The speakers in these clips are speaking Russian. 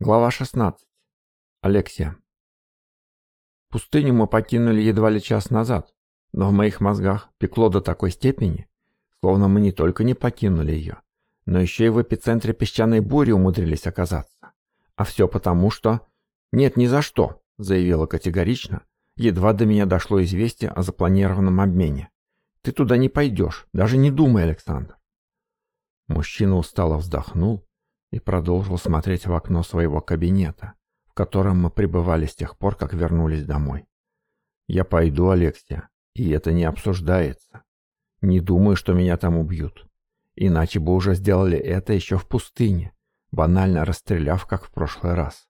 Глава 16. Алексия. Пустыню мы покинули едва ли час назад, но в моих мозгах пекло до такой степени, словно мы не только не покинули ее, но еще и в эпицентре песчаной бури умудрились оказаться. А все потому, что... «Нет, ни за что», — заявила категорично. Едва до меня дошло известие о запланированном обмене. «Ты туда не пойдешь, даже не думай, Александр». Мужчина устало вздохнул, и продолжил смотреть в окно своего кабинета, в котором мы пребывали с тех пор, как вернулись домой. «Я пойду, Алексия, и это не обсуждается. Не думаю, что меня там убьют. Иначе бы уже сделали это еще в пустыне, банально расстреляв, как в прошлый раз.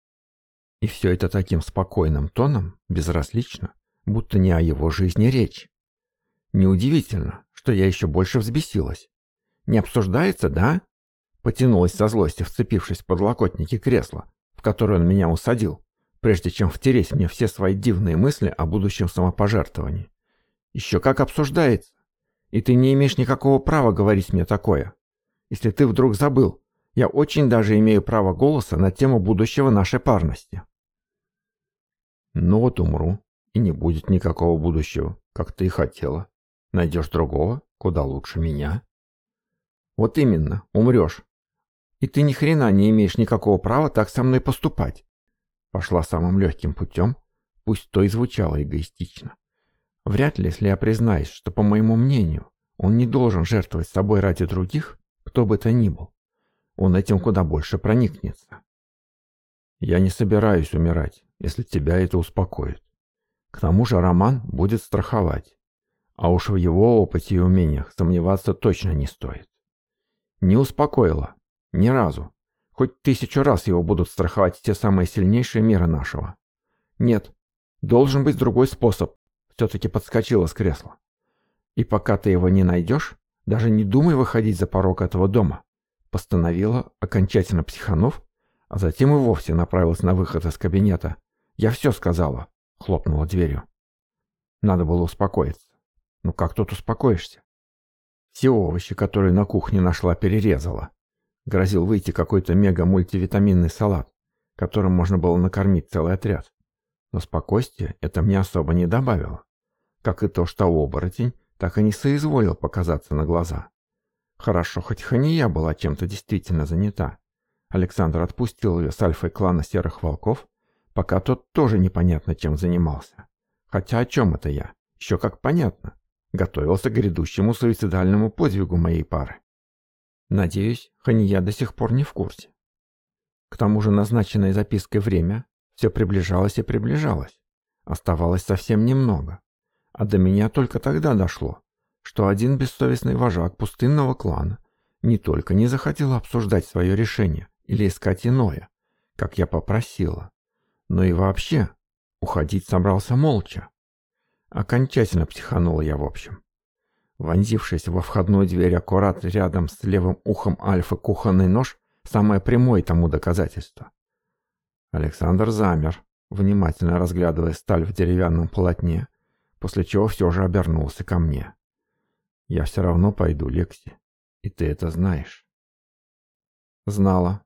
И все это таким спокойным тоном, безразлично, будто не о его жизни речь. Неудивительно, что я еще больше взбесилась. Не обсуждается, да? Потянулась со злостью, вцепившись в подлокотники кресла, в которое он меня усадил, прежде чем втереть мне все свои дивные мысли о будущем самопожертвовании. Еще как обсуждается. И ты не имеешь никакого права говорить мне такое. Если ты вдруг забыл, я очень даже имею право голоса на тему будущего нашей парности. Ну вот умру, и не будет никакого будущего, как ты и хотела. Найдешь другого, куда лучше меня. Вот именно, умрешь, и ты ни хрена не имеешь никакого права так со мной поступать. Пошла самым легким путем, пусть то и звучало эгоистично. Вряд ли, если я признаюсь, что, по моему мнению, он не должен жертвовать собой ради других, кто бы то ни был. Он этим куда больше проникнется. Я не собираюсь умирать, если тебя это успокоит. К тому же Роман будет страховать. А уж в его опыте и умениях сомневаться точно не стоит. Не успокоило, ни разу. Хоть тысячу раз его будут страховать те самые сильнейшие мира нашего. Нет, должен быть другой способ. Все-таки подскочила с кресла. И пока ты его не найдешь, даже не думай выходить за порог этого дома. Постановила, окончательно психанов, а затем и вовсе направилась на выход из кабинета. «Я все сказала», — хлопнула дверью. Надо было успокоиться. Ну как тут успокоишься? Все овощи, которые на кухне нашла, перерезала грозил выйти какой-то мега-мультивитаминный салат, которым можно было накормить целый отряд. Но спокойствие это мне особо не добавило. Как и то, что оборотень так и не соизволил показаться на глаза. Хорошо, хоть Хания была чем-то действительно занята. Александр отпустил ее с альфой клана Серых Волков, пока тот тоже непонятно чем занимался. Хотя о чем это я? Еще как понятно. Готовился к грядущему суицидальному подвигу моей пары. Надеюсь, Хания до сих пор не в курсе. К тому же назначенное запиской время все приближалось и приближалось. Оставалось совсем немного. А до меня только тогда дошло, что один бессовестный вожак пустынного клана не только не захотел обсуждать свое решение или искать иное, как я попросила, но и вообще уходить собрался молча. Окончательно психанула я в общем. Вонзившись во входную дверь аккурат рядом с левым ухом Альфы кухонный нож – самое прямое тому доказательство. Александр замер, внимательно разглядывая сталь в деревянном полотне, после чего все же обернулся ко мне. «Я все равно пойду, Лекси, и ты это знаешь». Знала,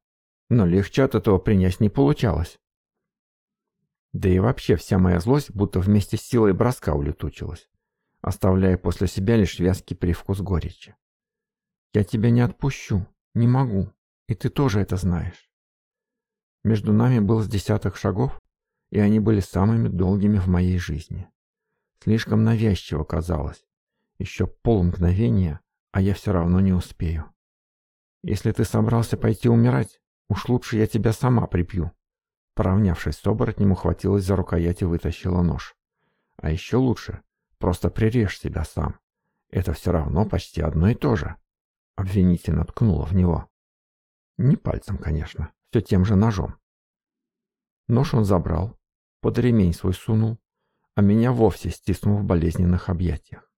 но легче от этого принять не получалось. Да и вообще вся моя злость будто вместе с силой броска улетучилась оставляя после себя лишь вязкий привкус горечи. «Я тебя не отпущу, не могу, и ты тоже это знаешь». Между нами был с десяток шагов, и они были самыми долгими в моей жизни. Слишком навязчиво казалось. Еще пол мгновения, а я все равно не успею. «Если ты собрался пойти умирать, уж лучше я тебя сама припью». Поравнявшись с оборотнем, ухватилась за рукоять и вытащила нож. «А еще лучше, Просто прирежь себя сам. Это все равно почти одно и то же». Обвинительно ткнула в него. Не пальцем, конечно, все тем же ножом. Нож он забрал, под ремень свой сунул, а меня вовсе стиснул в болезненных объятиях.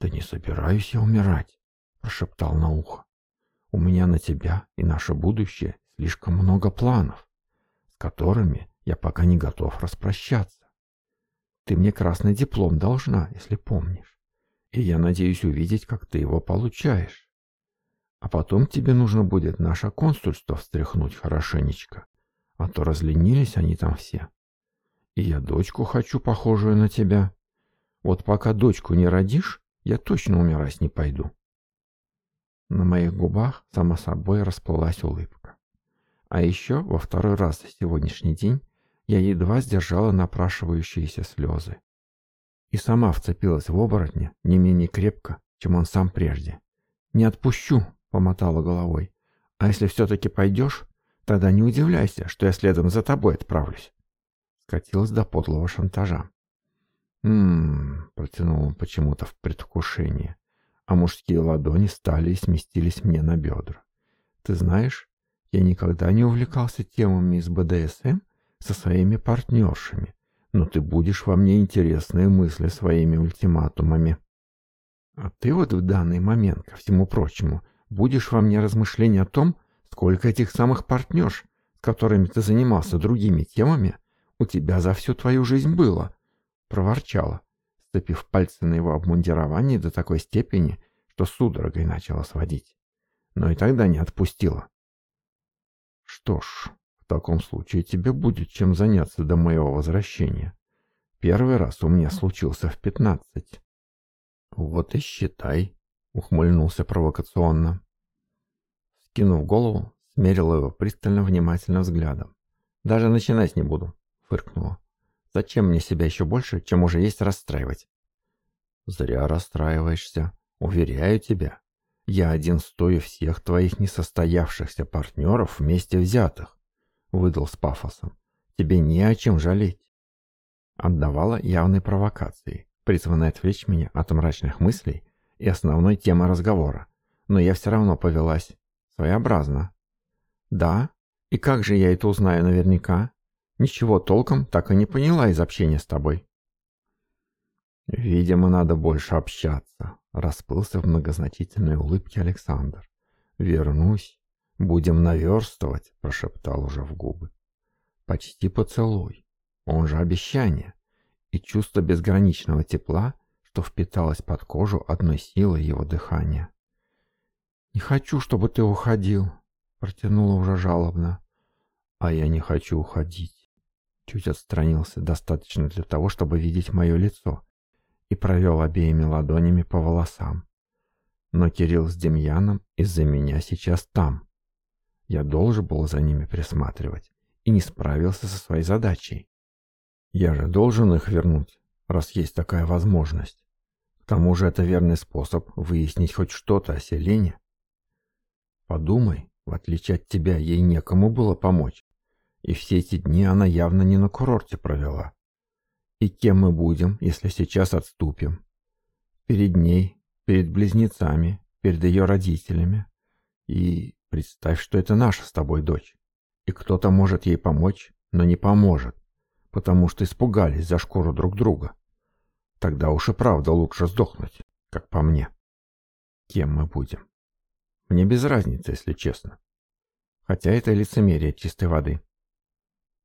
«Да не собираюсь я умирать», — прошептал на ухо. «У меня на тебя и наше будущее слишком много планов, с которыми я пока не готов распрощаться. Ты мне красный диплом должна, если помнишь. И я надеюсь увидеть, как ты его получаешь. А потом тебе нужно будет наше консульство встряхнуть хорошенечко, а то разленились они там все. И я дочку хочу, похожую на тебя. Вот пока дочку не родишь, я точно умирать не пойду. На моих губах, само собой, расплылась улыбка. А еще во второй раз за сегодняшний день я едва сдержала напрашивающиеся слезы. И сама вцепилась в оборотня не менее крепко, чем он сам прежде. «Не отпущу!» — помотала головой. «А если все-таки пойдешь, тогда не удивляйся, что я следом за тобой отправлюсь!» Скатилась до подлого шантажа. «М-м-м», протянул он почему-то в предвкушении, а мужские ладони стали и сместились мне на бедра. «Ты знаешь, я никогда не увлекался темами из БДСМ со своими партнершами, но ты будешь во мне интересные мысли своими ультиматумами. А ты вот в данный момент, ко всему прочему, будешь во мне размышления о том, сколько этих самых партнерш, с которыми ты занимался другими темами, у тебя за всю твою жизнь было, — проворчала, сцепив пальцы на его обмундировании до такой степени, что судорогой начала сводить. Но и тогда не отпустила. Что ж... В таком случае тебе будет чем заняться до моего возвращения. Первый раз у меня случился в пятнадцать». «Вот и считай», — ухмыльнулся провокационно. Скинув голову, смерила его пристально внимательным взглядом. «Даже начинать не буду», — фыркнула. «Зачем мне себя еще больше, чем уже есть расстраивать?» «Зря расстраиваешься. Уверяю тебя. Я один стою всех твоих несостоявшихся партнеров вместе взятых выдал с пафосом. «Тебе не о чем жалеть». Отдавала явной провокации, призванной отвлечь меня от мрачных мыслей и основной темы разговора, но я все равно повелась. Своеобразно. «Да? И как же я это узнаю наверняка? Ничего толком так и не поняла из общения с тобой». «Видимо, надо больше общаться», — расплылся в многозначительной улыбке Александр. «Вернусь, «Будем наверстывать», — прошептал уже в губы. «Почти поцелуй. Он же обещание». И чувство безграничного тепла, что впиталось под кожу одной силой его дыхания. «Не хочу, чтобы ты уходил», — протянула уже жалобно. «А я не хочу уходить». Чуть отстранился достаточно для того, чтобы видеть мое лицо, и провел обеими ладонями по волосам. Но Кирилл с Демьяном из-за меня сейчас там. Я должен был за ними присматривать и не справился со своей задачей. Я же должен их вернуть, раз есть такая возможность. К тому же это верный способ выяснить хоть что-то о Селене. Подумай, в отличие от тебя, ей некому было помочь. И все эти дни она явно не на курорте провела. И кем мы будем, если сейчас отступим? Перед ней, перед близнецами, перед ее родителями. И Представь, что это наша с тобой дочь. И кто-то может ей помочь, но не поможет, потому что испугались за шкуру друг друга. Тогда уж и правда лучше сдохнуть, как по мне. Кем мы будем? Мне без разницы, если честно. Хотя это лицемерие чистой воды.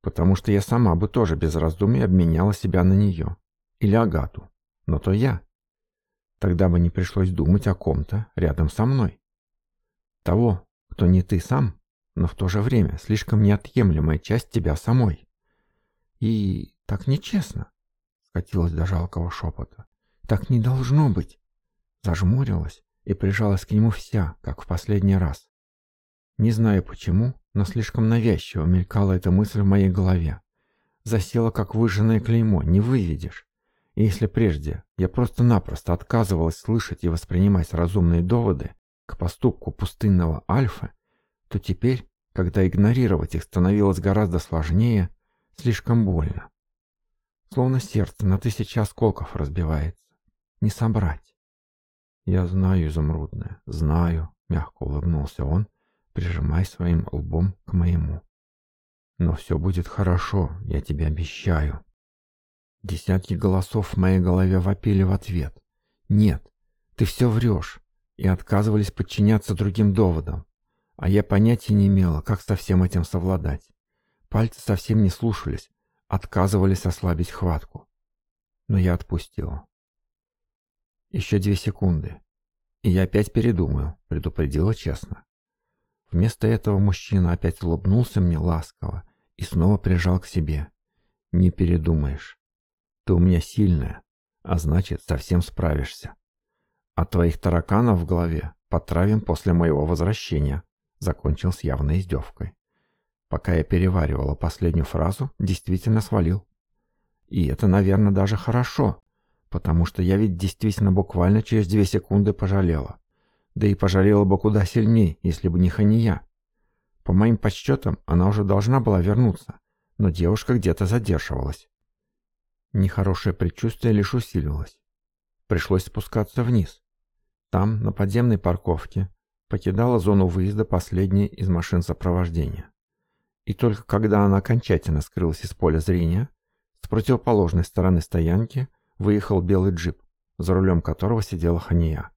Потому что я сама бы тоже без раздумий обменяла себя на нее. Или Агату. Но то я. Тогда бы не пришлось думать о ком-то рядом со мной. Того, кто не ты сам, но в то же время слишком неотъемлемая часть тебя самой. И так нечестно, скатилась до жалкого шепота. Так не должно быть. Зажмурилась и прижалась к нему вся, как в последний раз. Не знаю почему, но слишком навязчиво мелькала эта мысль в моей голове. Засела, как выжженное клеймо, не выведешь. И если прежде я просто-напросто отказывалась слышать и воспринимать разумные доводы, к поступку пустынного альфа, то теперь, когда игнорировать их становилось гораздо сложнее, слишком больно. Словно сердце на тысячи осколков разбивается. Не собрать. «Я знаю, изумрудное, знаю», — мягко улыбнулся он, прижимая своим лбом к моему. «Но все будет хорошо, я тебе обещаю». Десятки голосов в моей голове вопили в ответ. «Нет, ты все врешь и отказывались подчиняться другим доводам, а я понятия не имела, как со всем этим совладать. Пальцы совсем не слушались, отказывались ослабить хватку. Но я отпустила. Еще две секунды. И я опять передумаю, предупредила честно. Вместо этого мужчина опять улыбнулся мне ласково и снова прижал к себе. «Не передумаешь. Ты у меня сильная, а значит, совсем справишься». А твоих тараканов в голове потравим после моего возвращения», — закончил с явной издевкой. Пока я переваривала последнюю фразу, действительно свалил. И это, наверное, даже хорошо, потому что я ведь действительно буквально через две секунды пожалела. Да и пожалела бы куда сильнее, если бы не Хания. По моим подсчетам, она уже должна была вернуться, но девушка где-то задерживалась. Нехорошее предчувствие лишь усилилось. Пришлось спускаться вниз, там, на подземной парковке, покидала зону выезда последняя из машин сопровождения. И только когда она окончательно скрылась из поля зрения, с противоположной стороны стоянки выехал белый джип, за рулем которого сидела Хания.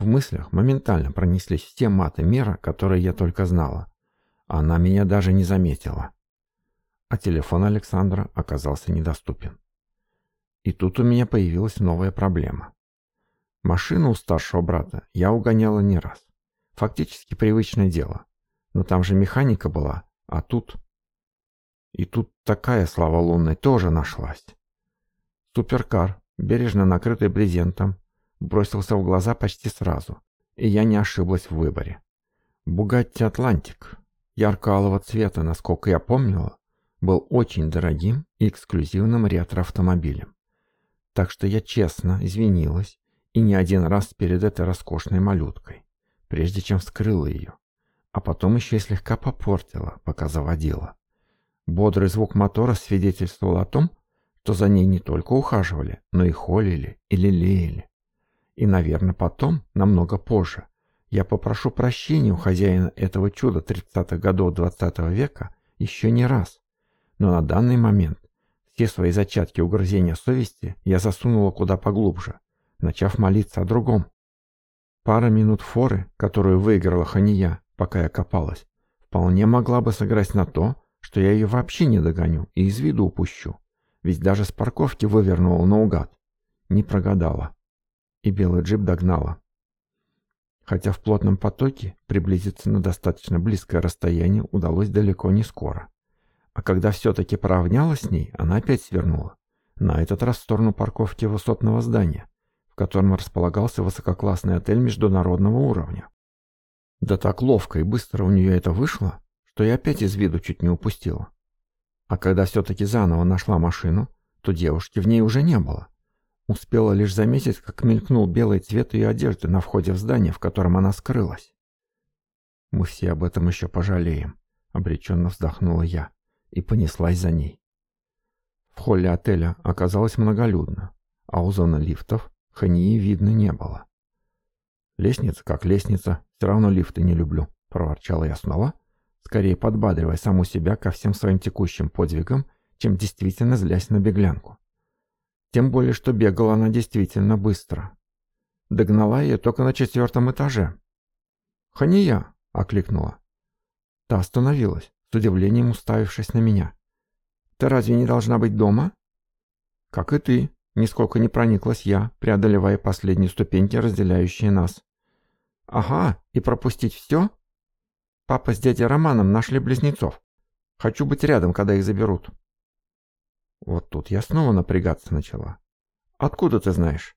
В мыслях моментально пронеслись те маты мира, которые я только знала. Она меня даже не заметила. А телефон Александра оказался недоступен. И тут у меня появилась новая проблема. Машину у старшего брата я угоняла не раз. Фактически привычное дело. Но там же механика была, а тут... И тут такая слава лунной тоже нашлась. Суперкар, бережно накрытый брезентом, бросился в глаза почти сразу, и я не ошиблась в выборе. Бугатти Атлантик, ярко-алого цвета, насколько я помнила, был очень дорогим и эксклюзивным ретро-автомобилем. Так что я честно извинилась и не один раз перед этой роскошной малюткой, прежде чем вскрыла ее, а потом еще и слегка попортила, пока заводила. Бодрый звук мотора свидетельствовал о том, что за ней не только ухаживали, но и холили и лелеяли. И, наверное, потом, намного позже, я попрошу прощения у хозяина этого чуда 30-х годов 20 -го века еще не раз. Но на данный момент все свои зачатки угрызения совести я засунула куда поглубже – начав молиться о другом. Пара минут форы, которую выиграла Хания, пока я копалась, вполне могла бы сыграть на то, что я ее вообще не догоню и из виду упущу, ведь даже с парковки вывернула наугад. Не прогадала. И белый джип догнала. Хотя в плотном потоке приблизиться на достаточно близкое расстояние удалось далеко не скоро. А когда все-таки поравнялась с ней, она опять свернула. На этот раз в сторону парковки высотного здания котором располагался высококлассный отель международного уровня. Да так ловко и быстро у нее это вышло, что я опять из виду чуть не упустила. А когда все-таки заново нашла машину, то девушки в ней уже не было. Успела лишь заметить, как мелькнул белый цвет ее одежды на входе в здание, в котором она скрылась. «Мы все об этом еще пожалеем», — обреченно вздохнула я и понеслась за ней. В холле отеля оказалось многолюдно, а у зоны лифтов Хании видно не было. «Лестница как лестница, все равно лифты не люблю», — проворчала я снова, скорее подбадривая саму себя ко всем своим текущим подвигам, чем действительно злясь на беглянку. Тем более, что бегала она действительно быстро. Догнала ее только на четвертом этаже. «Хания!» — окликнула. Та остановилась, с удивлением уставившись на меня. «Ты разве не должна быть дома?» «Как и ты», Нисколько не прониклась я, преодолевая последние ступеньки, разделяющие нас. «Ага, и пропустить все?» «Папа с дядей Романом нашли близнецов. Хочу быть рядом, когда их заберут». Вот тут я снова напрягаться начала. «Откуда ты знаешь?»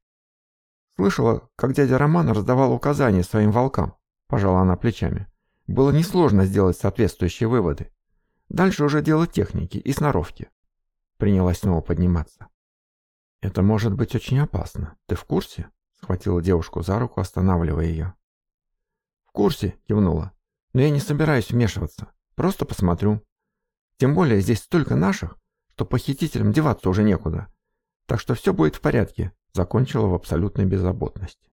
«Слышала, как дядя Роман раздавал указания своим волкам», – пожала она плечами. «Было несложно сделать соответствующие выводы. Дальше уже дело техники и сноровки». Принялась снова подниматься. «Это может быть очень опасно. Ты в курсе?» — схватила девушку за руку, останавливая ее. «В курсе», — кивнула. «Но я не собираюсь вмешиваться. Просто посмотрю. Тем более здесь столько наших, что похитителям деваться уже некуда. Так что все будет в порядке», — закончила в абсолютной беззаботности.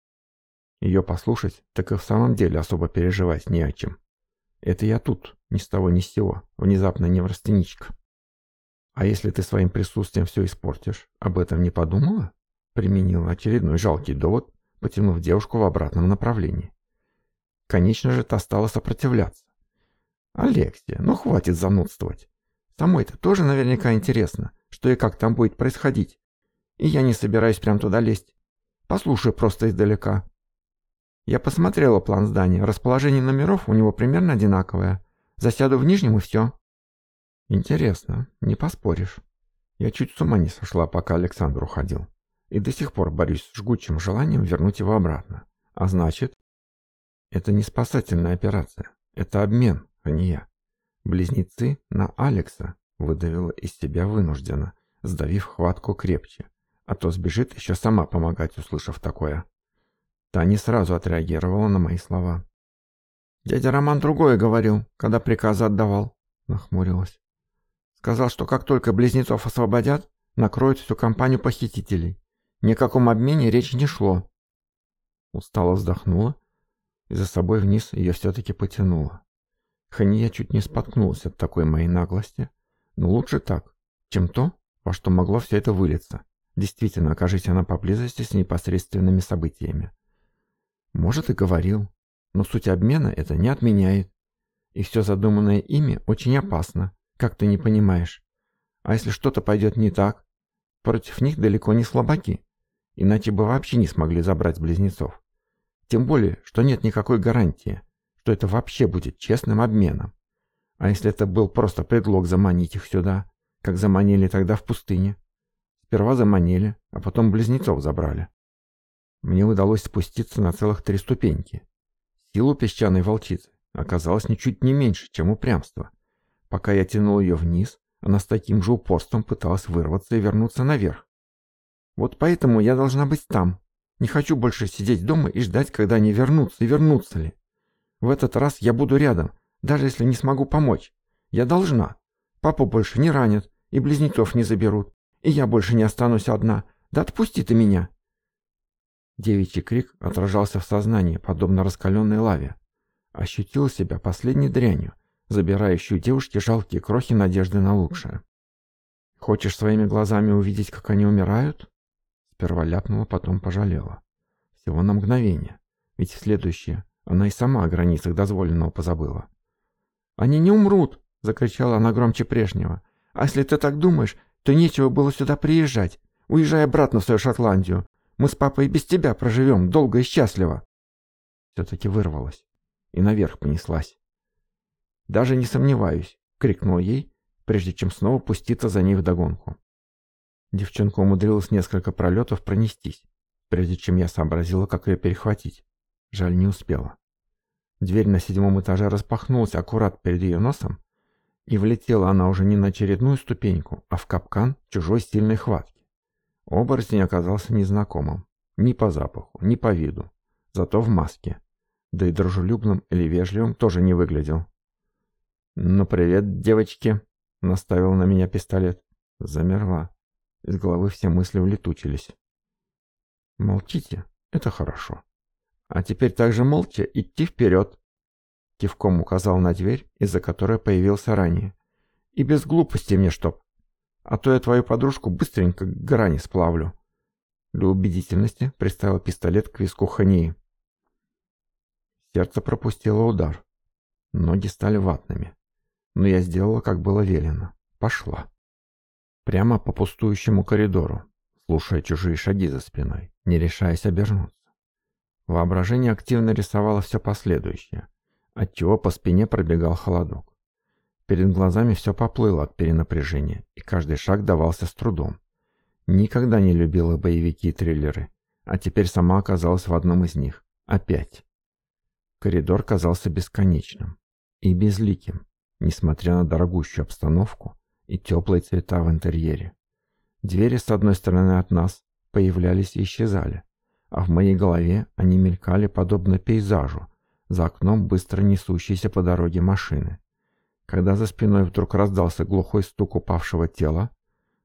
Ее послушать, так и в самом деле особо переживать не о чем. Это я тут, ни с того ни с сего, внезапно неврастеничка. А если ты своим присутствием все испортишь, об этом не подумала? Применил очередной жалкий довод, потянув девушку в обратном направлении. Конечно же, та стала сопротивляться. «Алексия, ну хватит занудствовать. Самой-то тоже наверняка интересно, что и как там будет происходить. И я не собираюсь прям туда лезть. Послушаю просто издалека». Я посмотрела план здания. Расположение номеров у него примерно одинаковое. Засяду в нижнем и все. Интересно, не поспоришь. Я чуть с ума не сошла, пока Александр уходил. И до сих пор борюсь с жгучим желанием вернуть его обратно. А значит... Это не спасательная операция. Это обмен, а не я. Близнецы на Алекса выдавила из себя вынужденно, сдавив хватку крепче. А то сбежит еще сама помогать, услышав такое. Та не сразу отреагировала на мои слова. «Дядя Роман другое говорил, когда приказы отдавал», — нахмурилась. Сказал, что как только близнецов освободят, накроют всю компанию похитителей. Ни о каком обмене речи не шло. Устало вздохнула и за собой вниз ее все-таки потянула. Хания чуть не споткнулась от такой моей наглости, но лучше так, чем то, во что могло все это вылиться. Действительно, окажись она поблизости с непосредственными событиями. Может, и говорил, но суть обмена это не отменяет. И все задуманное ими очень опасно, как ты не понимаешь? А если что-то пойдет не так? Против них далеко не слабаки. Иначе бы вообще не смогли забрать близнецов. Тем более, что нет никакой гарантии, что это вообще будет честным обменом. А если это был просто предлог заманить их сюда, как заманили тогда в пустыне? Сперва заманили, а потом близнецов забрали. Мне удалось спуститься на целых три ступеньки. Силу песчаной волчицы оказалось ничуть не меньше, чем упрямство. Пока я тянул ее вниз, она с таким же упорством пыталась вырваться и вернуться наверх. Вот поэтому я должна быть там. Не хочу больше сидеть дома и ждать, когда они вернутся и вернутся ли. В этот раз я буду рядом, даже если не смогу помочь. Я должна. Папу больше не ранят, и близнецов не заберут, и я больше не останусь одна. Да отпусти ты меня!» Девичий крик отражался в сознании, подобно раскаленной лаве. Ощутил себя последней дрянью, забирающий у девушки жалкие крохи надежды на лучшее. «Хочешь своими глазами увидеть, как они умирают?» Сперва ляпнула, потом пожалела. Всего на мгновение. Ведь в следующее она и сама о границах дозволенного позабыла. «Они не умрут!» — закричала она громче прежнего. «А если ты так думаешь, то нечего было сюда приезжать. Уезжай обратно в свою Шотландию. Мы с папой и без тебя проживем долго и счастливо!» Все-таки вырвалась и наверх понеслась. «Даже не сомневаюсь», — крикнул ей, прежде чем снова пуститься за ней вдогонку. Девчонка умудрилась несколько пролетов пронестись, прежде чем я сообразила, как ее перехватить. Жаль, не успела. Дверь на седьмом этаже распахнулась аккурат перед ее носом, и влетела она уже не на очередную ступеньку, а в капкан чужой стильной хватки. Оборотень оказался незнакомым. Ни по запаху, ни по виду. Зато в маске. Да и дружелюбным или вежливым тоже не выглядел. «Ну, привет, девочки!» — наставил на меня пистолет. Замерла. Из головы все мысли улетучились. «Молчите, это хорошо. А теперь также молча идти вперед!» Кивком указал на дверь, из-за которой появился ранее. «И без глупости мне чтоб! А то я твою подружку быстренько к грани сплавлю!» Для убедительности приставил пистолет к виску Хании. Сердце пропустило удар. Ноги стали ватными но я сделала, как было велено. Пошла. Прямо по пустующему коридору, слушая чужие шаги за спиной, не решаясь обернуться. Воображение активно рисовало все последующее, отчего по спине пробегал холодок. Перед глазами все поплыло от перенапряжения, и каждый шаг давался с трудом. Никогда не любила боевики и триллеры, а теперь сама оказалась в одном из них. Опять. Коридор казался бесконечным и безликим несмотря на дорогущую обстановку и теплые цвета в интерьере. Двери с одной стороны от нас появлялись и исчезали, а в моей голове они мелькали подобно пейзажу, за окном быстро несущейся по дороге машины. Когда за спиной вдруг раздался глухой стук упавшего тела,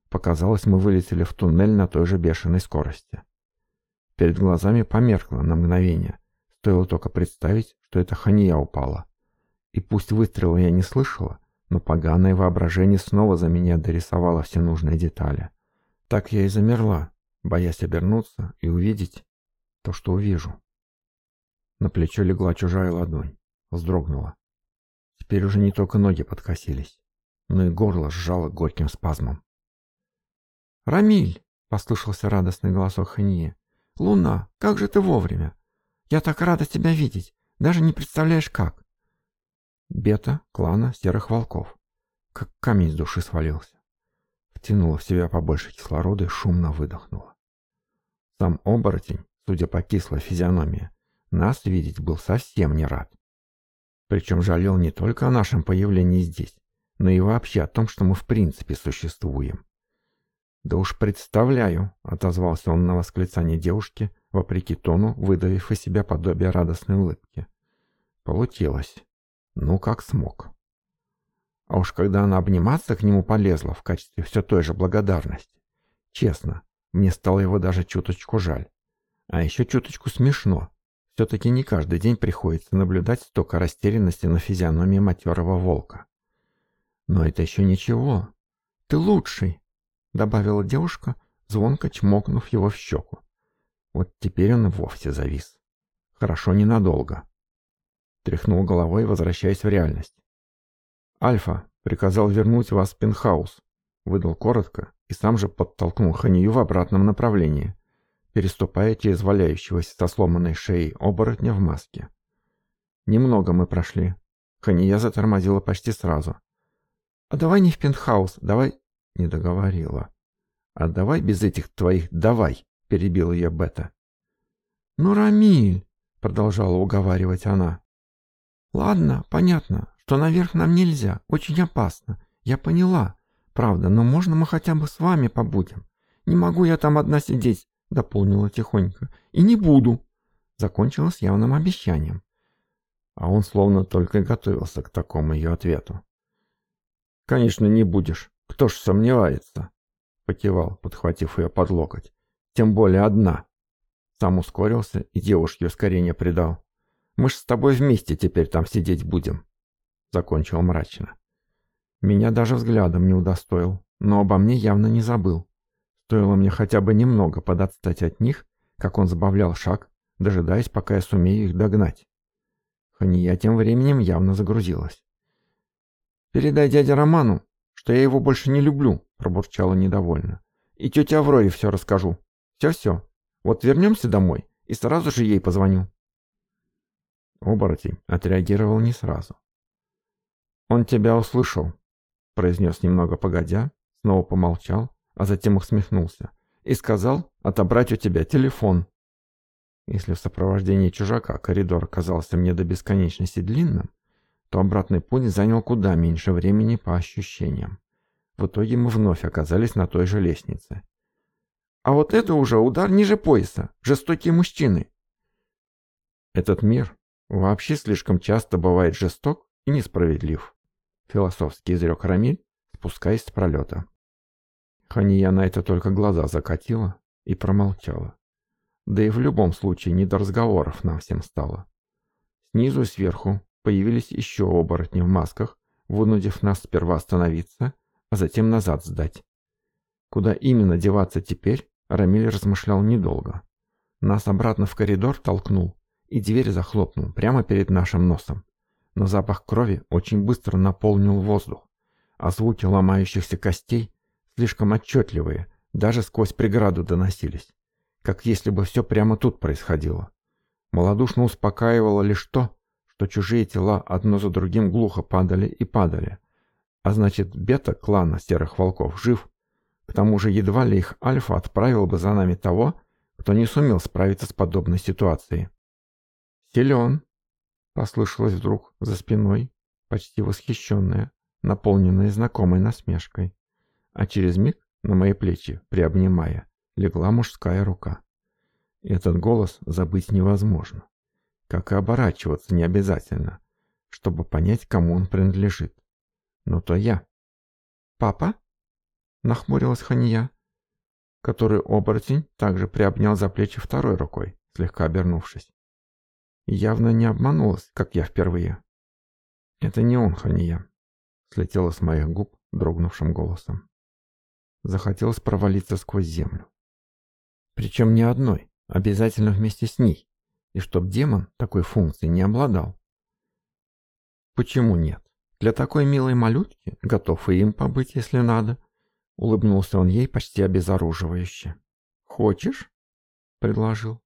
показалось, мы вылетели в туннель на той же бешеной скорости. Перед глазами померкло на мгновение, стоило только представить, что это хания упала, и пусть выстрела я не слышала, но поганое воображение снова за меня дорисовало все нужные детали. Так я и замерла, боясь обернуться и увидеть то, что увижу. На плечо легла чужая ладонь, вздрогнула. Теперь уже не только ноги подкосились, но и горло сжало горьким спазмом. «Рамиль!» — послышался радостный голосок Хании. «Луна, как же ты вовремя! Я так рада тебя видеть, даже не представляешь как!» бета клана серых волков. Как камень с души свалился. Втянула в себя побольше кислорода и шумно выдохнула. Сам оборотень, судя по кислой физиономии, нас видеть был совсем не рад. Причем жалел не только о нашем появлении здесь, но и вообще о том, что мы в принципе существуем. «Да уж представляю», — отозвался он на восклицание девушки, вопреки тону, выдавив из себя подобие радостной улыбки. «Получилось». Ну, как смог. А уж когда она обниматься к нему полезла в качестве все той же благодарности. Честно, мне стало его даже чуточку жаль. А еще чуточку смешно. Все-таки не каждый день приходится наблюдать столько растерянности на физиономии матерого волка. Но это еще ничего. Ты лучший, добавила девушка, звонко чмокнув его в щеку. Вот теперь он вовсе завис. Хорошо ненадолго. Тряхнул головой, возвращаясь в реальность. «Альфа приказал вернуть вас в пентхаус», — выдал коротко и сам же подтолкнул Ханию в обратном направлении, переступая через валяющегося со сломанной шеей оборотня в маске. «Немного мы прошли». Хания затормозила почти сразу. «А давай не в пентхаус, давай...» Не договорила. «А давай без этих твоих «давай», — перебил ее Бета. «Ну, Рамиль!» — продолжала уговаривать она. «Ладно, понятно, что наверх нам нельзя, очень опасно. Я поняла. Правда, но можно мы хотя бы с вами побудем? Не могу я там одна сидеть», — дополнила тихонько. «И не буду», — закончила с явным обещанием. А он словно только готовился к такому ее ответу. «Конечно, не будешь. Кто ж сомневается?» — покивал, подхватив ее под локоть. «Тем более одна». Сам ускорился и девушке ускорение придал. Мы ж с тобой вместе теперь там сидеть будем. Закончил мрачно. Меня даже взглядом не удостоил, но обо мне явно не забыл. Стоило мне хотя бы немного подотстать от них, как он забавлял шаг, дожидаясь, пока я сумею их догнать. Хания тем временем явно загрузилась. «Передай дяде Роману, что я его больше не люблю», — пробурчала недовольно. «И тете Авроре все расскажу. Все-все. Вот вернемся домой и сразу же ей позвоню». Оборотень отреагировал не сразу. «Он тебя услышал», — произнес немного погодя, снова помолчал, а затем усмехнулся и сказал отобрать у тебя телефон. Если в сопровождении чужака коридор казался мне до бесконечности длинным, то обратный путь занял куда меньше времени по ощущениям. В итоге мы вновь оказались на той же лестнице. «А вот это уже удар ниже пояса! Жестокие мужчины!» Этот мир Вообще слишком часто бывает жесток и несправедлив. Философский изрек Рамиль, спускаясь с пролета. Хания на это только глаза закатила и промолчала. Да и в любом случае не до разговоров нам всем стало. Снизу и сверху появились еще оборотни в масках, вынудив нас сперва остановиться, а затем назад сдать. Куда именно деваться теперь, Рамиль размышлял недолго. Нас обратно в коридор толкнул и дверь захлопнул прямо перед нашим носом. Но запах крови очень быстро наполнил воздух, а звуки ломающихся костей слишком отчетливые, даже сквозь преграду доносились, как если бы все прямо тут происходило. Молодушно успокаивало лишь то, что чужие тела одно за другим глухо падали и падали. А значит, бета клана серых волков жив. К тому же едва ли их альфа отправил бы за нами того, кто не сумел справиться с подобной ситуацией. Силен!» — послышалось вдруг за спиной, почти восхищенная, наполненная знакомой насмешкой. А через миг на мои плечи, приобнимая, легла мужская рука. Этот голос забыть невозможно. Как и оборачиваться не обязательно, чтобы понять, кому он принадлежит. Но то я. «Папа?» — нахмурилась Хания, который оборотень также приобнял за плечи второй рукой, слегка обернувшись явно не обманулась, как я впервые. «Это не он, Хания», — слетело с моих губ дрогнувшим голосом. Захотелось провалиться сквозь землю. Причем не одной, обязательно вместе с ней, и чтоб демон такой функции не обладал. «Почему нет? Для такой милой малютки готов и им побыть, если надо», — улыбнулся он ей почти обезоруживающе. «Хочешь?» — предложил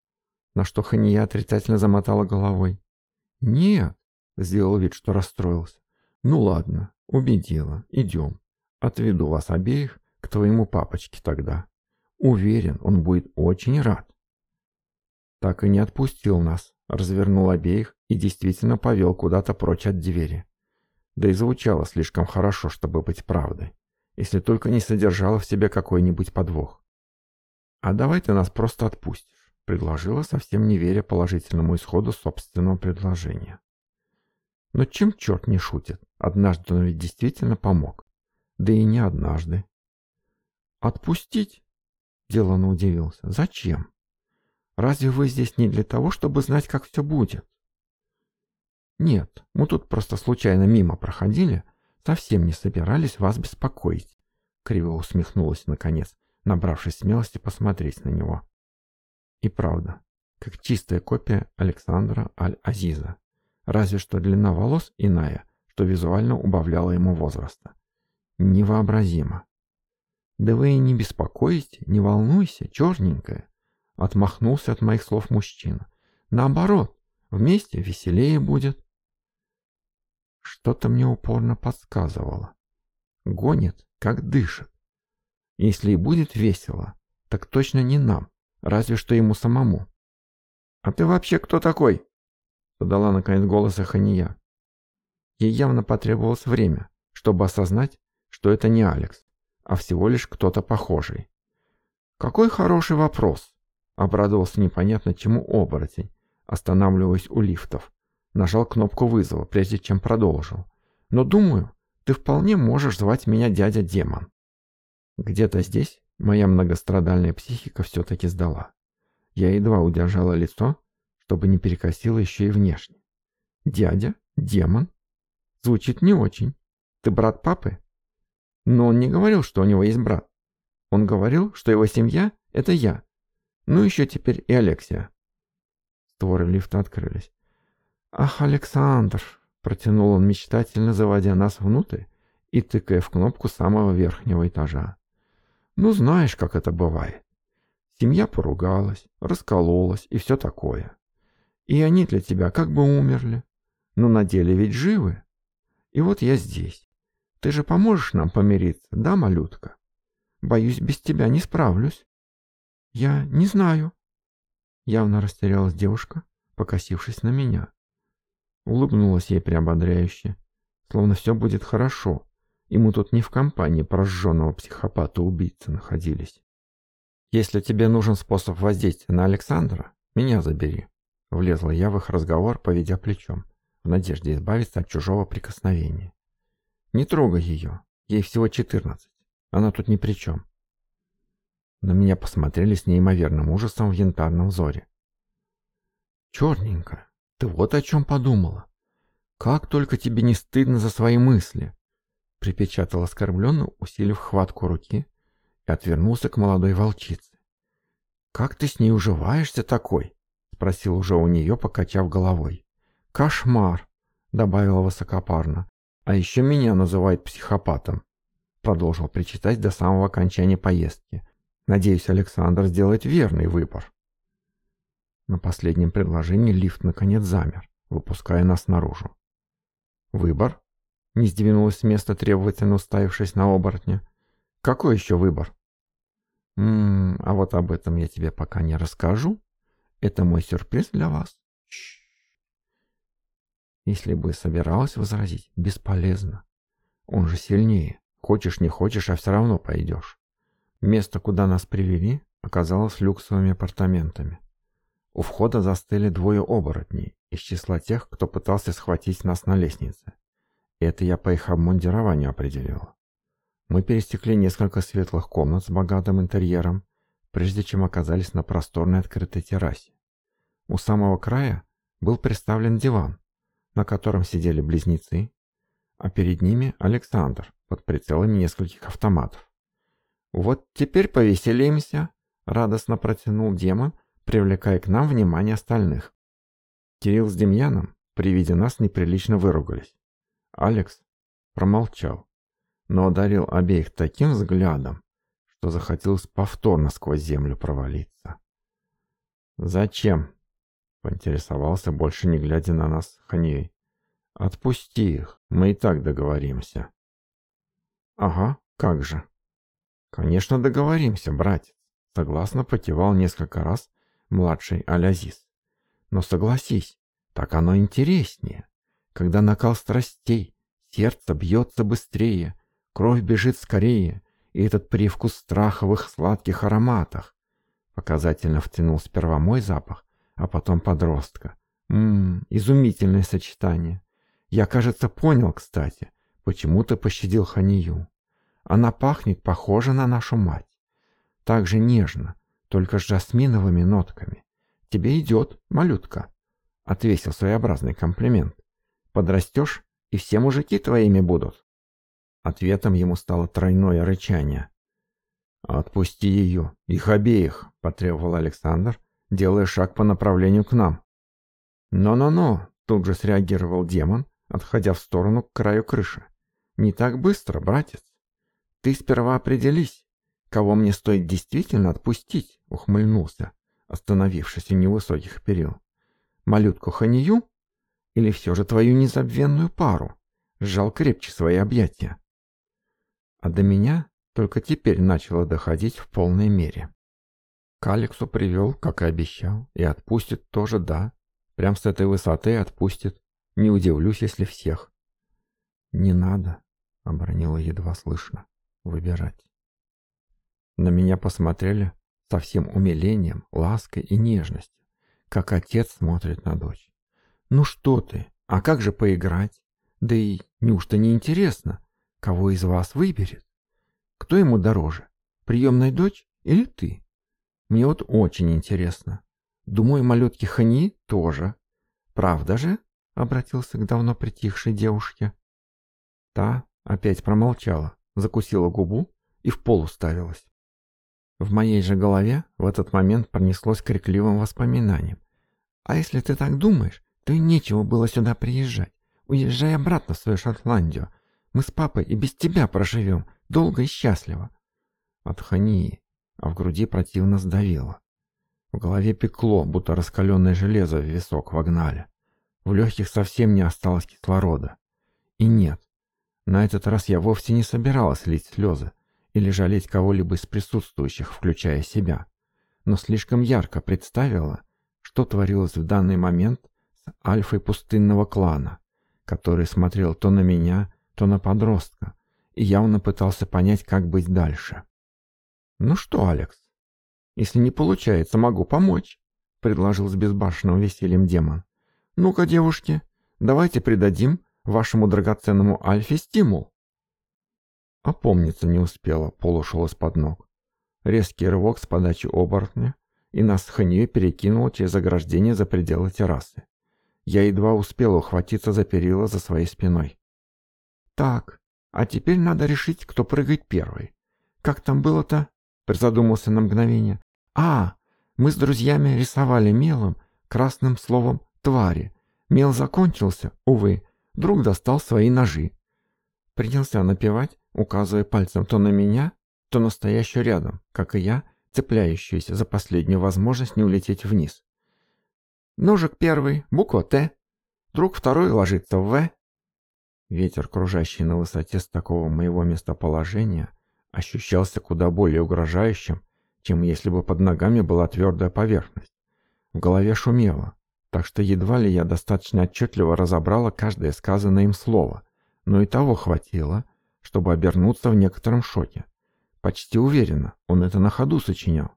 на что Хания отрицательно замотала головой. «Нет», — сделал вид, что расстроился. «Ну ладно, убедила, идем. Отведу вас обеих к твоему папочке тогда. Уверен, он будет очень рад». Так и не отпустил нас, развернул обеих и действительно повел куда-то прочь от двери. Да и звучало слишком хорошо, чтобы быть правдой, если только не содержало в себе какой-нибудь подвох. «А давай ты нас просто отпустишь предложила, совсем не веря положительному исходу собственного предложения. Но чем черт не шутит? Однажды он ведь действительно помог. Да и не однажды. «Отпустить?» – Делана удивился. «Зачем? Разве вы здесь не для того, чтобы знать, как все будет?» «Нет, мы тут просто случайно мимо проходили, совсем не собирались вас беспокоить», – криво усмехнулась наконец, набравшись смелости посмотреть на него и правда, как чистая копия Александра Аль-Азиза. Разве что длина волос иная, что визуально убавляла ему возраста. Невообразимо. «Да вы и не беспокойтесь, не волнуйся, черненькая!» Отмахнулся от моих слов мужчина. «Наоборот, вместе веселее будет!» Что-то мне упорно подсказывало. Гонит, как дышит. Если и будет весело, так точно не нам, Разве что ему самому. «А ты вообще кто такой?» Подала наконец голос Ахания. Ей явно потребовалось время, чтобы осознать, что это не Алекс, а всего лишь кто-то похожий. «Какой хороший вопрос!» Обрадовался непонятно чему оборотень, останавливаясь у лифтов. Нажал кнопку вызова, прежде чем продолжил. «Но думаю, ты вполне можешь звать меня дядя-демон». Где-то здесь Моя многострадальная психика все-таки сдала. Я едва удержала лицо, чтобы не перекосило еще и внешне. «Дядя? Демон?» «Звучит не очень. Ты брат папы?» «Но он не говорил, что у него есть брат. Он говорил, что его семья — это я. Ну еще теперь и Алексия». Створы лифта открылись. «Ах, Александр!» — протянул он мечтательно, заводя нас внутрь и тыкая в кнопку самого верхнего этажа. Ну, знаешь, как это бывает. Семья поругалась, раскололась и все такое. И они для тебя как бы умерли. Но на деле ведь живы. И вот я здесь. Ты же поможешь нам помириться, да, малютка? Боюсь, без тебя не справлюсь. Я не знаю. Явно растерялась девушка, покосившись на меня. Улыбнулась ей приободряюще, словно все будет хорошо, Ему тут не в компании прожженного психопата-убийцы находились. «Если тебе нужен способ воздействия на Александра, меня забери», — влезла я в их разговор, поведя плечом, в надежде избавиться от чужого прикосновения. «Не трогай ее, ей всего четырнадцать, она тут ни при чем». На меня посмотрели с неимоверным ужасом в янтарном взоре. «Черненько, ты вот о чем подумала. Как только тебе не стыдно за свои мысли!» припечатал оскорбленно, усилив хватку руки, и отвернулся к молодой волчице. «Как ты с ней уживаешься такой?» — спросил уже у нее, покачав головой. «Кошмар!» — добавила высокопарно. «А еще меня называют психопатом!» — продолжил причитать до самого окончания поездки. «Надеюсь, Александр сделает верный выбор». На последнем предложении лифт наконец замер, выпуская нас наружу. «Выбор?» Не сдвинулась с места, требовательно уставившись на оборотня. «Какой еще выбор?» «Ммм, а вот об этом я тебе пока не расскажу. Это мой сюрприз для вас». Ш -ш -ш. Если бы собиралась возразить, бесполезно. Он же сильнее. Хочешь, не хочешь, а все равно пойдешь. Место, куда нас привели, оказалось люксовыми апартаментами. У входа застыли двое оборотней из числа тех, кто пытался схватить нас на лестнице. Это я по их обмундированию определил. Мы перестекли несколько светлых комнат с богатым интерьером, прежде чем оказались на просторной открытой террасе. У самого края был представлен диван, на котором сидели близнецы, а перед ними Александр под прицелами нескольких автоматов. «Вот теперь повеселимся», — радостно протянул демон, привлекая к нам внимание остальных. Кирилл с Демьяном при виде нас неприлично выругались. Алекс промолчал, но одарил обеих таким взглядом, что захотелось повторно сквозь землю провалиться. «Зачем?» — поинтересовался, больше не глядя на нас, Ханей. «Отпусти их, мы и так договоримся». «Ага, как же». «Конечно, договоримся, братец», — согласно покивал несколько раз младший Алязис. «Но согласись, так оно интереснее» когда накал страстей, сердце бьется быстрее, кровь бежит скорее, и этот привкус страховых сладких ароматах. Показательно втянул сперва мой запах, а потом подростка. Ммм, изумительное сочетание. Я, кажется, понял, кстати, почему ты пощадил Ханию. Она пахнет похоже на нашу мать. Так же нежно, только с жасминовыми нотками. Тебе идет, малютка. Отвесил своеобразный комплимент. Подрастешь, и все мужики твоими будут. Ответом ему стало тройное рычание. «Отпусти ее, их обеих», — потребовал Александр, делая шаг по направлению к нам. «Но-но-но», — тут же среагировал демон, отходя в сторону к краю крыши. «Не так быстро, братец. Ты сперва определись, кого мне стоит действительно отпустить», — ухмыльнулся, остановившись у невысоких перил. «Малютку Ханию или все же твою незабвенную пару, сжал крепче свои объятия. А до меня только теперь начало доходить в полной мере. К Алексу привел, как и обещал, и отпустит тоже, да. Прям с этой высоты отпустит. Не удивлюсь, если всех. «Не надо», — обронила едва слышно, — «выбирать». На меня посмотрели со всем умилением, лаской и нежностью, как отец смотрит на дочь. «Ну что ты, а как же поиграть? Да и неужто не интересно, кого из вас выберет? Кто ему дороже, приемная дочь или ты? Мне вот очень интересно. Думаю, малютки Хани тоже. Правда же?» — обратился к давно притихшей девушке. Та опять промолчала, закусила губу и в пол уставилась. В моей же голове в этот момент пронеслось крикливым воспоминанием. «А если ты так думаешь, то и нечего было сюда приезжать. Уезжай обратно в свою Шотландию. Мы с папой и без тебя проживем, долго и счастливо. Отхани, а в груди противно сдавило. В голове пекло, будто раскаленное железо в висок вогнали. В легких совсем не осталось кислорода. И нет, на этот раз я вовсе не собиралась лить слезы или жалеть кого-либо из присутствующих, включая себя. Но слишком ярко представила, что творилось в данный момент с альфой пустынного клана, который смотрел то на меня, то на подростка, и явно пытался понять, как быть дальше. «Ну что, Алекс, если не получается, могу помочь», — предложил с безбашенным весельем демон. «Ну-ка, девушки, давайте придадим вашему драгоценному Альфе стимул». Опомниться не успела, пол ушел из-под ног. Резкий рывок с подачи оборотня, и нас с Ханье перекинуло через ограждение за пределы террасы. Я едва успел ухватиться за перила за своей спиной. «Так, а теперь надо решить, кто прыгает первый. Как там было-то?» Призадумался на мгновение. «А, мы с друзьями рисовали мелом, красным словом «твари». Мел закончился, увы, друг достал свои ножи. Принялся напевать, указывая пальцем то на меня, то на стоящую рядом, как и я, цепляющуюся за последнюю возможность не улететь вниз. Ножик первый, буква «Т». Друг второй ложится в «В». Ветер, кружащий на высоте с такого моего местоположения, ощущался куда более угрожающим, чем если бы под ногами была твердая поверхность. В голове шумело, так что едва ли я достаточно отчетливо разобрала каждое сказанное им слово, но и того хватило, чтобы обернуться в некотором шоке. Почти уверенно он это на ходу сочинял.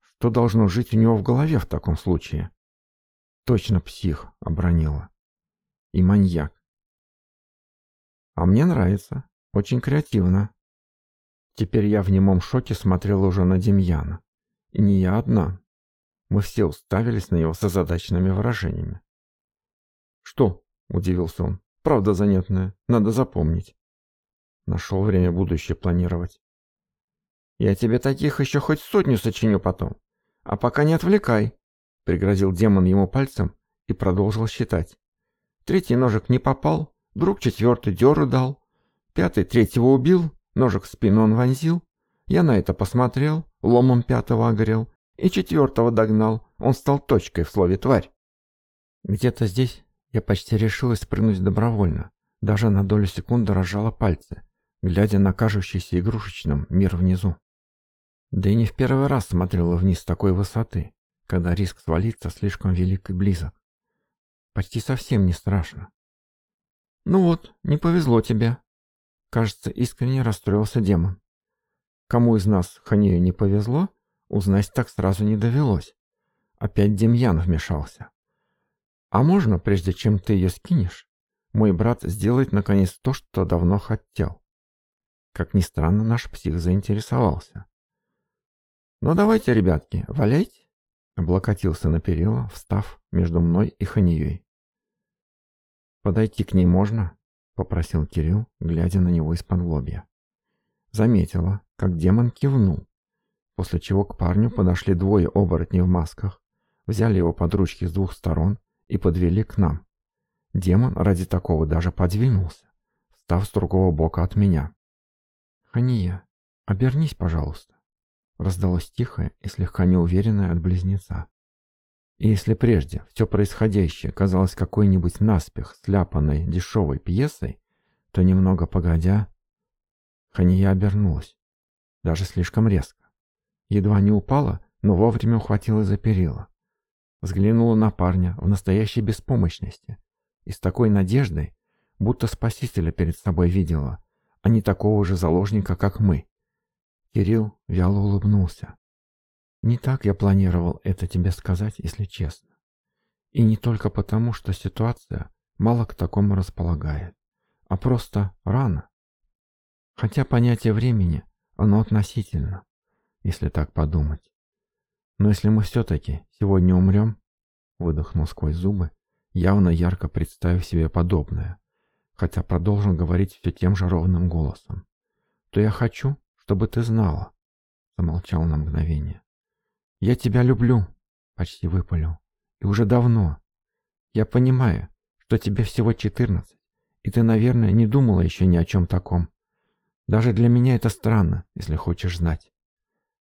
Что должно жить у него в голове в таком случае? Точно псих, обронила. И маньяк. А мне нравится. Очень креативно. Теперь я в немом шоке смотрел уже на Демьяна. И не я одна. Мы все уставились на него с озадаченными выражениями. «Что?» – удивился он. «Правда занятная. Надо запомнить». Нашел время будущее планировать. «Я тебе таких еще хоть сотню сочиню потом. А пока не отвлекай», Пригрозил демон ему пальцем и продолжил считать. Третий ножик не попал, вдруг четвертый деру дал, пятый третьего убил, ножик в спину он вонзил. Я на это посмотрел, ломом пятого огрел и четвертого догнал, он стал точкой в слове «тварь». Где-то здесь я почти решилась спрыгнуть добровольно, даже на долю секунды разжала пальцы, глядя на кажущийся игрушечным мир внизу. Да и не в первый раз смотрела вниз с такой высоты когда риск свалиться слишком велик и близок. Почти совсем не страшно. «Ну вот, не повезло тебе», — кажется, искренне расстроился демон. Кому из нас Ханею не повезло, узнать так сразу не довелось. Опять Демьян вмешался. «А можно, прежде чем ты ее скинешь, мой брат сделает наконец то, что давно хотел?» Как ни странно, наш псих заинтересовался. «Ну давайте, ребятки, валяйте». Облокотился на перила, встав между мной и Ханеей. «Подойти к ней можно?» — попросил Кирилл, глядя на него из-под лобья. Заметила, как демон кивнул, после чего к парню подошли двое оборотней в масках, взяли его под ручки с двух сторон и подвели к нам. Демон ради такого даже подвинулся, став с другого бока от меня. «Хания, обернись, пожалуйста». Раздалось тихое и слегка неуверенное от близнеца. И если прежде все происходящее казалось какой-нибудь наспех, сляпанной дешевой пьесой, то немного погодя... Хания обернулась. Даже слишком резко. Едва не упала, но вовремя ухватила за перила. Взглянула на парня в настоящей беспомощности. И с такой надеждой, будто спасителя перед собой видела, а не такого же заложника, как мы. Кирилл вяло улыбнулся. «Не так я планировал это тебе сказать, если честно. И не только потому, что ситуация мало к такому располагает, а просто рано. Хотя понятие времени, оно относительно, если так подумать. Но если мы все-таки сегодня умрем, выдохнул сквозь зубы, явно ярко представив себе подобное, хотя продолжил говорить все тем же ровным голосом, то я хочу, чтобы ты знала. Замолчал на мгновение. Я тебя люблю, почти выпалил. И уже давно. Я понимаю, что тебе всего четырнадцать, и ты, наверное, не думала еще ни о чем таком. Даже для меня это странно, если хочешь знать.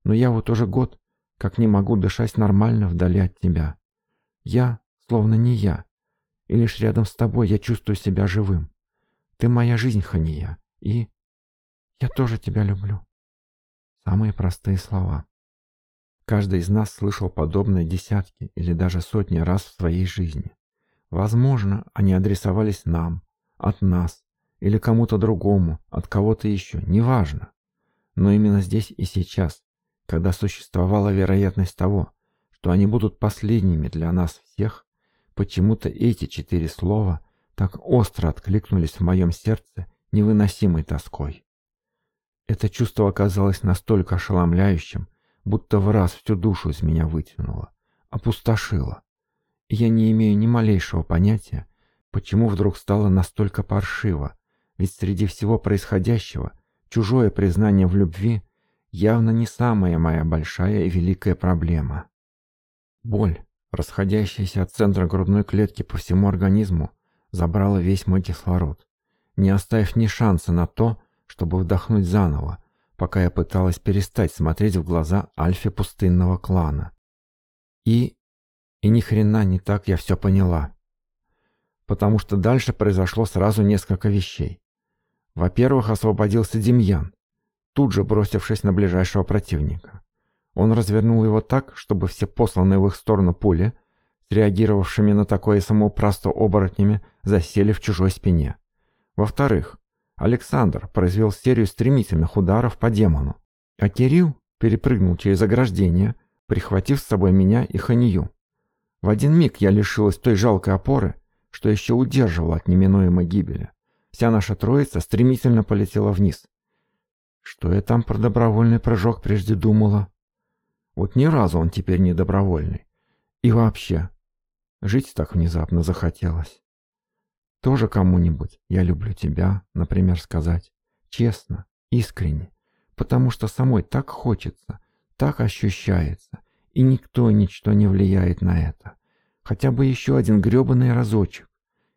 Но я вот уже год, как не могу дышать нормально вдали от тебя. Я словно не я, и лишь рядом с тобой я чувствую себя живым. Ты моя жизнь, Хания, и... Я тоже тебя люблю. Самые простые слова. Каждый из нас слышал подобные десятки или даже сотни раз в своей жизни. Возможно, они адресовались нам, от нас, или кому-то другому, от кого-то еще, неважно. Но именно здесь и сейчас, когда существовала вероятность того, что они будут последними для нас всех, почему-то эти четыре слова так остро откликнулись в моем сердце невыносимой тоской. Это чувство оказалось настолько ошеломляющим, будто в раз всю душу из меня вытянуло, опустошило. И я не имею ни малейшего понятия, почему вдруг стало настолько паршиво, ведь среди всего происходящего чужое признание в любви явно не самая моя большая и великая проблема. Боль, расходящаяся от центра грудной клетки по всему организму, забрала весь мой кислород, не оставив ни шанса на то, чтобы вдохнуть заново, пока я пыталась перестать смотреть в глаза Альфе пустынного клана. И... и ни хрена не так я все поняла. Потому что дальше произошло сразу несколько вещей. Во-первых, освободился Демьян, тут же бросившись на ближайшего противника. Он развернул его так, чтобы все посланные в их сторону пули, среагировавшими на такое самоуправство оборотнями, засели в чужой спине. Во-вторых, Александр произвел серию стремительных ударов по демону, а Кирилл перепрыгнул через ограждение, прихватив с собой меня и Ханию. В один миг я лишилась той жалкой опоры, что еще удерживала от неминуемой гибели. Вся наша троица стремительно полетела вниз. Что я там про добровольный прыжок прежде думала? Вот ни разу он теперь не добровольный. И вообще, жить так внезапно захотелось. Тоже кому-нибудь «я люблю тебя», например, сказать. Честно, искренне. Потому что самой так хочется, так ощущается. И никто ничто не влияет на это. Хотя бы еще один гребаный разочек.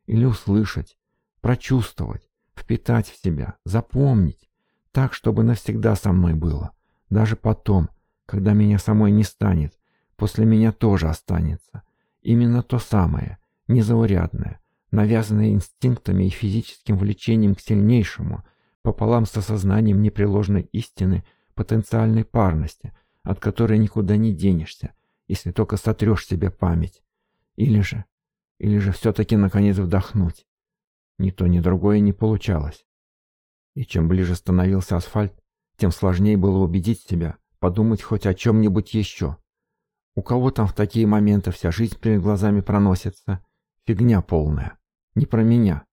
Или услышать, прочувствовать, впитать в себя, запомнить. Так, чтобы навсегда со мной было. Даже потом, когда меня самой не станет, после меня тоже останется. Именно то самое, незаурядное, навязанное инстинктами и физическим влечением к сильнейшему, пополам с осознанием непреложной истины потенциальной парности, от которой никуда не денешься, если только сотрешь себе память. Или же... Или же все-таки, наконец, вдохнуть. Ни то, ни другое не получалось. И чем ближе становился асфальт, тем сложнее было убедить себя, подумать хоть о чем-нибудь еще. У кого там в такие моменты вся жизнь перед глазами проносится? Фигня полная не про меня.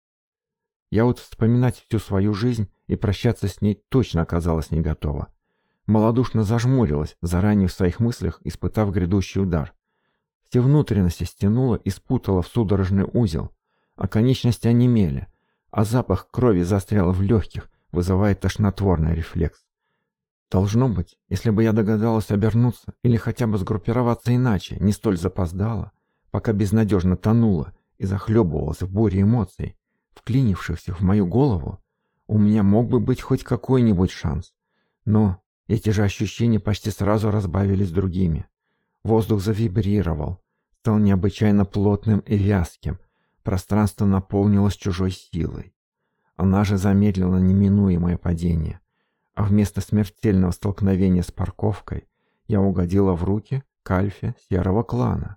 Я вот вспоминать всю свою жизнь и прощаться с ней точно оказалась не готова. Молодушно зажмурилась, заранее в своих мыслях испытав грядущий удар. Все внутренности стянула и спутала в судорожный узел, а конечности онемели, а запах крови застрял в легких, вызывая тошнотворный рефлекс. Должно быть, если бы я догадалась обернуться или хотя бы сгруппироваться иначе, не столь запоздала, пока безнадежно тонула, и захлебывался в буре эмоций, вклинившихся в мою голову, у меня мог бы быть хоть какой-нибудь шанс. Но эти же ощущения почти сразу разбавились другими. Воздух завибрировал, стал необычайно плотным и вязким, пространство наполнилось чужой силой. Она же замедлила неминуемое падение, а вместо смертельного столкновения с парковкой я угодила в руки к альфе серого клана.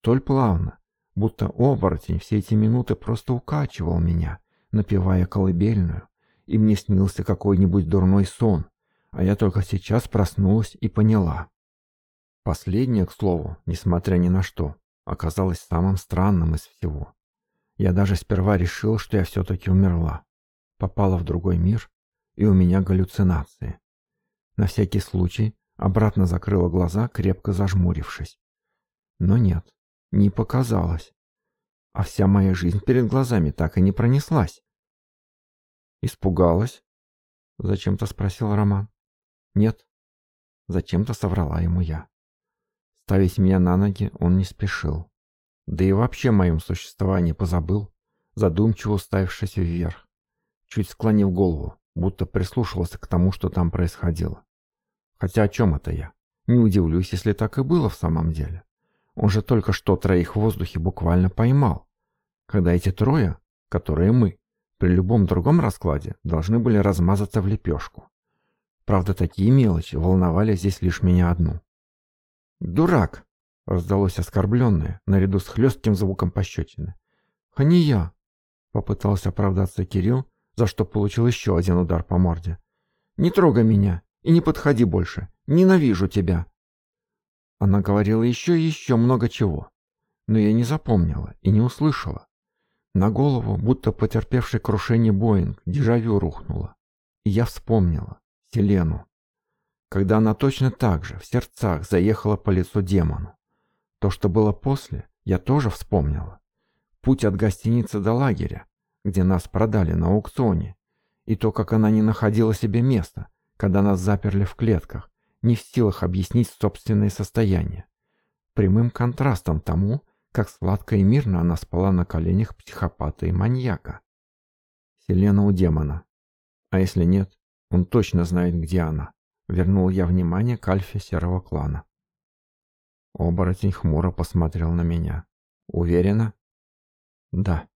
Столь плавно, будто оборотень все эти минуты просто укачивал меня, напевая колыбельную, и мне снился какой-нибудь дурной сон, а я только сейчас проснулась и поняла. Последнее, к слову, несмотря ни на что, оказалось самым странным из всего. Я даже сперва решил, что я все-таки умерла. Попала в другой мир, и у меня галлюцинации. На всякий случай обратно закрыла глаза, крепко зажмурившись. Но нет, не показалось. А вся моя жизнь перед глазами так и не пронеслась. «Испугалась?» — зачем-то спросил Роман. «Нет». Зачем-то соврала ему я. Ставить меня на ноги он не спешил. Да и вообще о моем существовании позабыл, задумчиво уставившись вверх, чуть склонив голову, будто прислушивался к тому, что там происходило. Хотя о чем это я? Не удивлюсь, если так и было в самом деле. Он же только что троих в воздухе буквально поймал. Когда эти трое, которые мы, при любом другом раскладе должны были размазаться в лепешку. Правда, такие мелочи волновали здесь лишь меня одну. «Дурак!» — раздалось оскорбленное, наряду с хлестким звуком пощечины. «А — попытался оправдаться Кирилл, за что получил еще один удар по морде. «Не трогай меня и не подходи больше! Ненавижу тебя!» Она говорила еще и еще много чего, но я не запомнила и не услышала. На голову, будто потерпевший крушение Боинг, дежавю рухнуло. И я вспомнила. Селену. Когда она точно так же, в сердцах, заехала по лицу демону. То, что было после, я тоже вспомнила. Путь от гостиницы до лагеря, где нас продали на аукционе. И то, как она не находила себе места, когда нас заперли в клетках, не в силах объяснить собственное состояние, прямым контрастом тому, как сладко и мирно она спала на коленях психопата и маньяка. Селена у демона. А если нет, он точно знает, где она. Вернул я внимание к альфе серого клана. Оборотень хмуро посмотрел на меня. Уверена? Да.